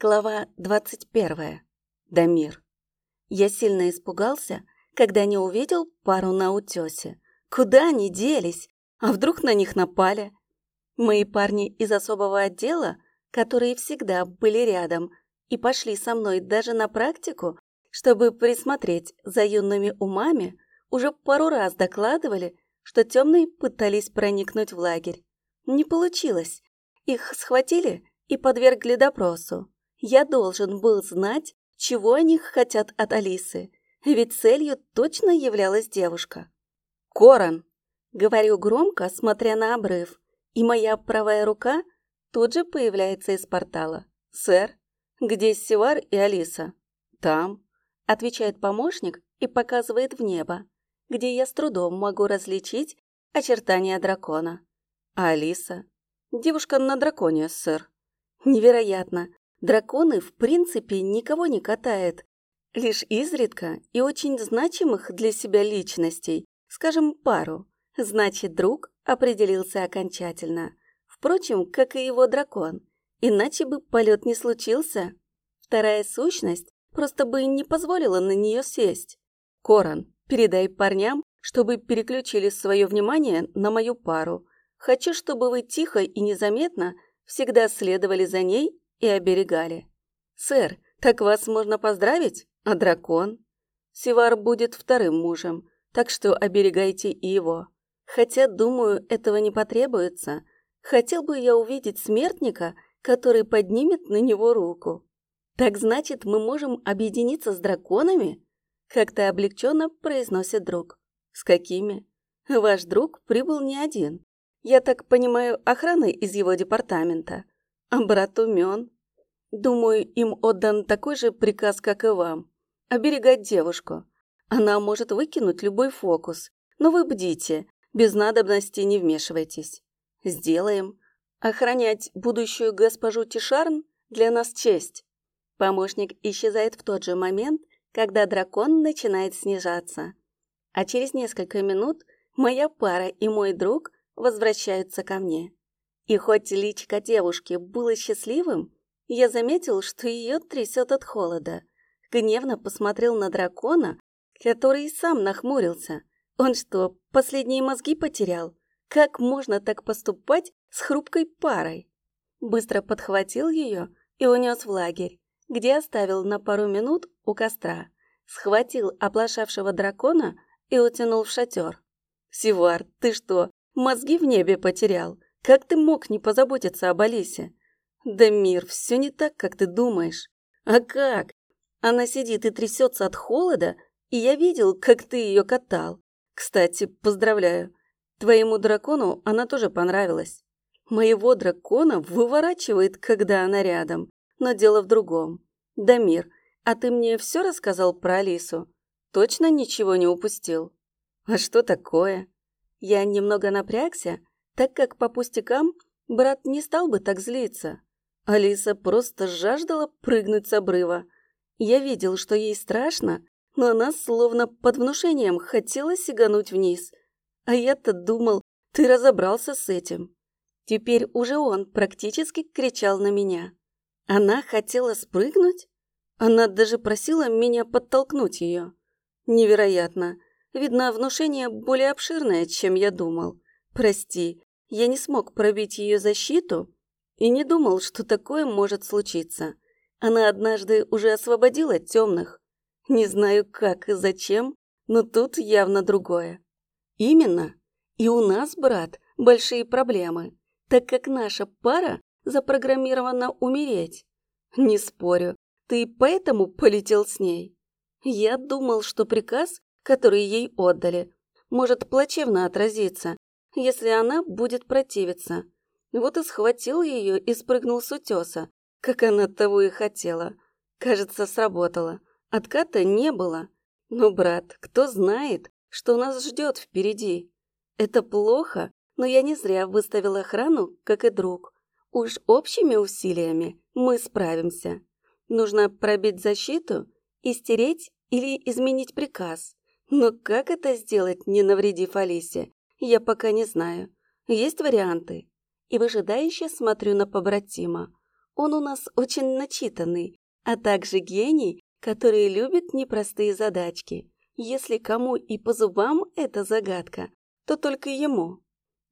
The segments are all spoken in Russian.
Глава 21. Дамир. Я сильно испугался, когда не увидел пару на утёсе. Куда они делись? А вдруг на них напали? Мои парни из особого отдела, которые всегда были рядом и пошли со мной даже на практику, чтобы присмотреть за юными умами, уже пару раз докладывали, что темные пытались проникнуть в лагерь. Не получилось. Их схватили и подвергли допросу. Я должен был знать, чего они хотят от Алисы, ведь целью точно являлась девушка. «Корон!» — говорю громко, смотря на обрыв, и моя правая рука тут же появляется из портала. «Сэр, где Севар и Алиса?» «Там», — отвечает помощник и показывает в небо, где я с трудом могу различить очертания дракона. «А Алиса?» «Девушка на драконе, сэр». «Невероятно! Драконы, в принципе, никого не катают. Лишь изредка и очень значимых для себя личностей, скажем, пару. Значит, друг определился окончательно. Впрочем, как и его дракон. Иначе бы полет не случился. Вторая сущность просто бы не позволила на нее сесть. Коран, передай парням, чтобы переключили свое внимание на мою пару. Хочу, чтобы вы тихо и незаметно всегда следовали за ней и оберегали. «Сэр, так вас можно поздравить? А дракон?» «Сивар будет вторым мужем, так что оберегайте и его. Хотя, думаю, этого не потребуется. Хотел бы я увидеть смертника, который поднимет на него руку. Так значит, мы можем объединиться с драконами?» Как-то облегченно произносит друг. «С какими?» «Ваш друг прибыл не один. Я так понимаю, охраны из его департамента. А брат умен. Думаю, им отдан такой же приказ, как и вам. Оберегать девушку. Она может выкинуть любой фокус. Но вы бдите, без надобности не вмешивайтесь. Сделаем. Охранять будущую госпожу Тишарн для нас честь. Помощник исчезает в тот же момент, когда дракон начинает снижаться. А через несколько минут моя пара и мой друг возвращаются ко мне. И хоть личико девушки было счастливым, я заметил, что ее трясет от холода. Гневно посмотрел на дракона, который и сам нахмурился. Он что, последние мозги потерял? Как можно так поступать с хрупкой парой? Быстро подхватил ее и унес в лагерь, где оставил на пару минут у костра. Схватил оплошавшего дракона и утянул в шатер. «Сивар, ты что, мозги в небе потерял?» Как ты мог не позаботиться об Алисе? Да мир, все не так, как ты думаешь. А как? Она сидит и трясется от холода, и я видел, как ты ее катал. Кстати, поздравляю. Твоему дракону она тоже понравилась. Моего дракона выворачивает, когда она рядом. Но дело в другом. Дамир, а ты мне все рассказал про Алису? Точно ничего не упустил? А что такое? Я немного напрягся, так как по пустякам брат не стал бы так злиться. Алиса просто жаждала прыгнуть с обрыва. Я видел, что ей страшно, но она словно под внушением хотела сигануть вниз. А я-то думал, ты разобрался с этим. Теперь уже он практически кричал на меня. Она хотела спрыгнуть? Она даже просила меня подтолкнуть ее. Невероятно. Видно, внушение более обширное, чем я думал. Прости, я не смог пробить ее защиту и не думал, что такое может случиться. Она однажды уже освободила темных. Не знаю как и зачем, но тут явно другое. Именно. И у нас, брат, большие проблемы, так как наша пара запрограммирована умереть. Не спорю, ты поэтому полетел с ней. Я думал, что приказ, который ей отдали, может плачевно отразиться если она будет противиться. Вот и схватил ее и спрыгнул с утеса, как она того и хотела. Кажется, сработало. Отката не было. Но, брат, кто знает, что нас ждет впереди? Это плохо, но я не зря выставил охрану, как и друг. Уж общими усилиями мы справимся. Нужно пробить защиту и стереть или изменить приказ. Но как это сделать, не навредив Алисе? Я пока не знаю. Есть варианты. И выжидающе смотрю на побратима. Он у нас очень начитанный, а также гений, который любит непростые задачки. Если кому и по зубам эта загадка, то только ему.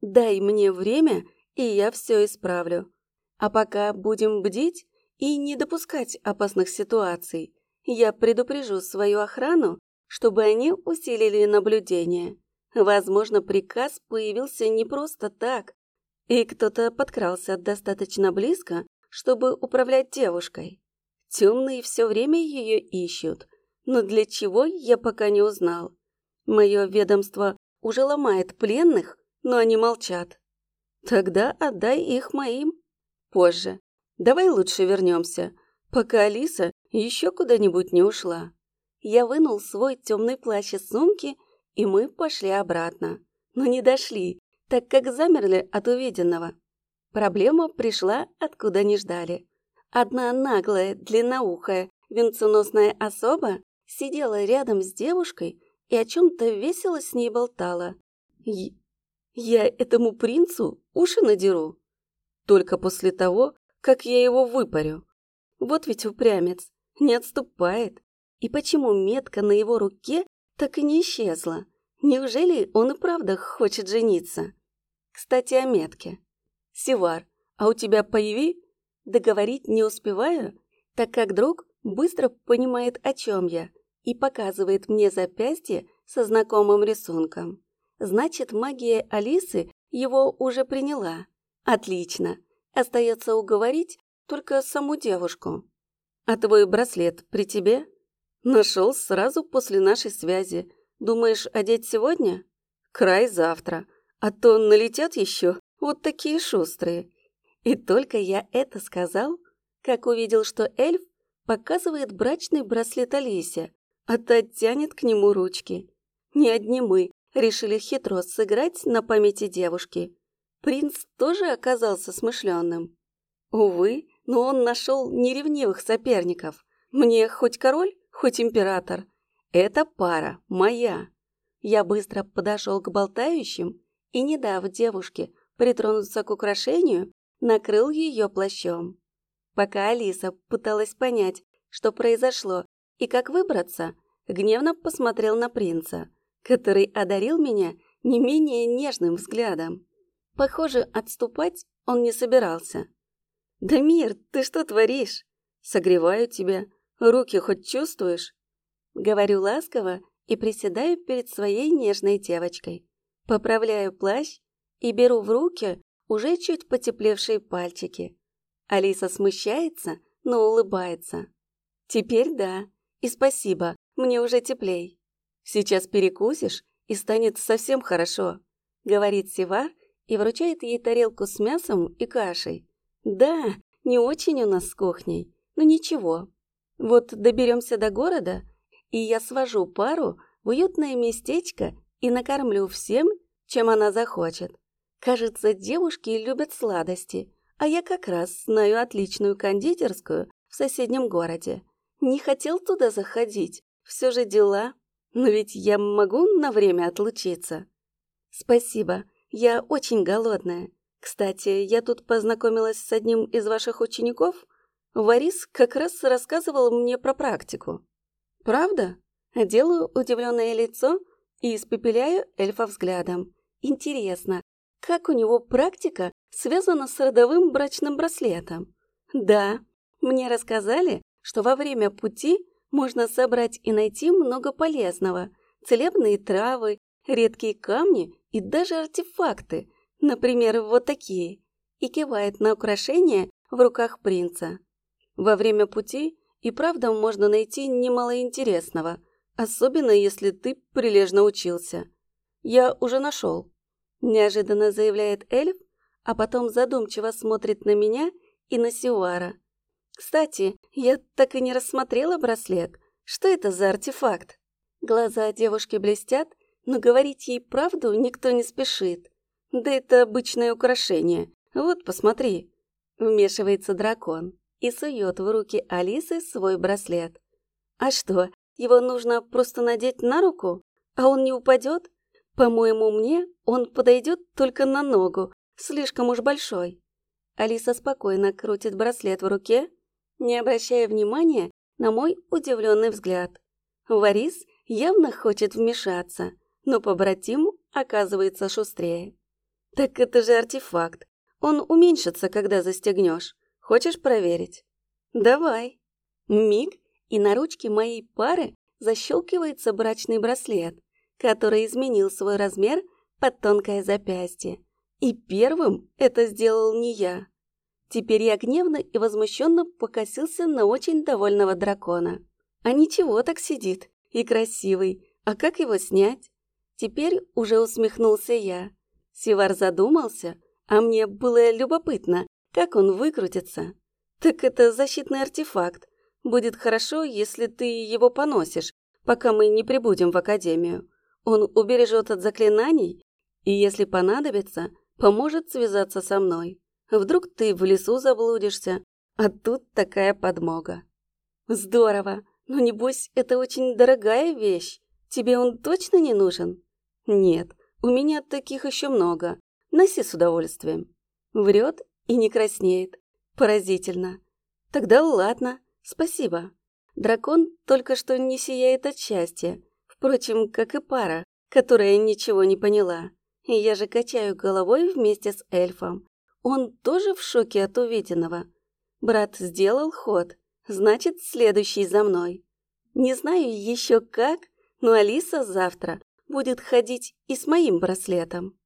Дай мне время, и я все исправлю. А пока будем бдить и не допускать опасных ситуаций, я предупрежу свою охрану, чтобы они усилили наблюдение. Возможно, приказ появился не просто так, и кто-то подкрался достаточно близко, чтобы управлять девушкой. Темные все время ее ищут, но для чего я пока не узнал. Мое ведомство уже ломает пленных, но они молчат. Тогда отдай их моим. Позже. Давай лучше вернемся, пока Алиса еще куда-нибудь не ушла. Я вынул свой темный плащ из сумки, и мы пошли обратно. Но не дошли, так как замерли от увиденного. Проблема пришла, откуда не ждали. Одна наглая, длинноухая, венценосная особа сидела рядом с девушкой и о чем-то весело с ней болтала. Я этому принцу уши надеру. Только после того, как я его выпарю. Вот ведь упрямец, не отступает. И почему метка на его руке так и не исчезла? Неужели он и правда хочет жениться? Кстати, о метке. Сивар, а у тебя появи? Договорить не успеваю, так как друг быстро понимает, о чем я, и показывает мне запястье со знакомым рисунком. Значит, магия Алисы его уже приняла. Отлично. Остается уговорить только саму девушку. А твой браслет при тебе? Нашел сразу после нашей связи. Думаешь, одеть сегодня? Край завтра. А то налетят еще вот такие шустрые. И только я это сказал, как увидел, что эльф показывает брачный браслет Алисе, а та тянет к нему ручки. Не одни мы решили хитро сыграть на памяти девушки. Принц тоже оказался смышленным. Увы, но он нашел неревнивых соперников. Мне хоть король, хоть император. Эта пара моя. Я быстро подошел к болтающим и, не дав девушке притронуться к украшению, накрыл ее плащом. Пока Алиса пыталась понять, что произошло и как выбраться, гневно посмотрел на принца, который одарил меня не менее нежным взглядом. Похоже, отступать он не собирался. «Дамир, ты что творишь? Согреваю тебя. Руки хоть чувствуешь?» Говорю ласково и приседаю перед своей нежной девочкой. Поправляю плащ и беру в руки уже чуть потеплевшие пальчики. Алиса смущается, но улыбается. «Теперь да. И спасибо, мне уже теплей. Сейчас перекусишь, и станет совсем хорошо», — говорит Сивар и вручает ей тарелку с мясом и кашей. Да, не очень у нас с кухней, но ничего. Вот доберемся до города, и я свожу пару в уютное местечко и накормлю всем, чем она захочет. Кажется, девушки любят сладости, а я как раз знаю отличную кондитерскую в соседнем городе. Не хотел туда заходить, все же дела, но ведь я могу на время отлучиться. Спасибо, я очень голодная. Кстати, я тут познакомилась с одним из ваших учеников. Варис как раз рассказывал мне про практику. Правда? Делаю удивленное лицо и испепеляю эльфа взглядом. Интересно, как у него практика связана с родовым брачным браслетом? Да, мне рассказали, что во время пути можно собрать и найти много полезного. Целебные травы, редкие камни и даже артефакты, например, вот такие, и кивает на украшения в руках принца. Во время пути и правда можно найти немало интересного, особенно если ты прилежно учился. Я уже нашел. Неожиданно заявляет эльф, а потом задумчиво смотрит на меня и на Сиуара. Кстати, я так и не рассмотрела браслет. Что это за артефакт? Глаза девушки блестят, но говорить ей правду никто не спешит. Да это обычное украшение. Вот, посмотри. Вмешивается дракон и сует в руки Алисы свой браслет. А что, его нужно просто надеть на руку? А он не упадет? По-моему, мне он подойдет только на ногу, слишком уж большой. Алиса спокойно крутит браслет в руке, не обращая внимания на мой удивленный взгляд. Варис явно хочет вмешаться, но побратим оказывается шустрее. «Так это же артефакт. Он уменьшится, когда застегнешь. Хочешь проверить?» «Давай». Миг, и на ручке моей пары защелкивается брачный браслет, который изменил свой размер под тонкое запястье. И первым это сделал не я. Теперь я гневно и возмущенно покосился на очень довольного дракона. А ничего так сидит, и красивый, а как его снять? Теперь уже усмехнулся я. Сивар задумался, а мне было любопытно, как он выкрутится. Так это защитный артефакт. Будет хорошо, если ты его поносишь, пока мы не прибудем в академию. Он убережет от заклинаний и, если понадобится, поможет связаться со мной. Вдруг ты в лесу заблудишься, а тут такая подмога. Здорово, но небось это очень дорогая вещь. Тебе он точно не нужен? Нет, у меня таких еще много. Носи с удовольствием. Врет и не краснеет. Поразительно. Тогда ладно, спасибо. Дракон только что не сияет от счастья. Впрочем, как и пара, которая ничего не поняла. И я же качаю головой вместе с эльфом. Он тоже в шоке от увиденного. Брат сделал ход, значит, следующий за мной. Не знаю еще как, но Алиса завтра будет ходить и с моим браслетом.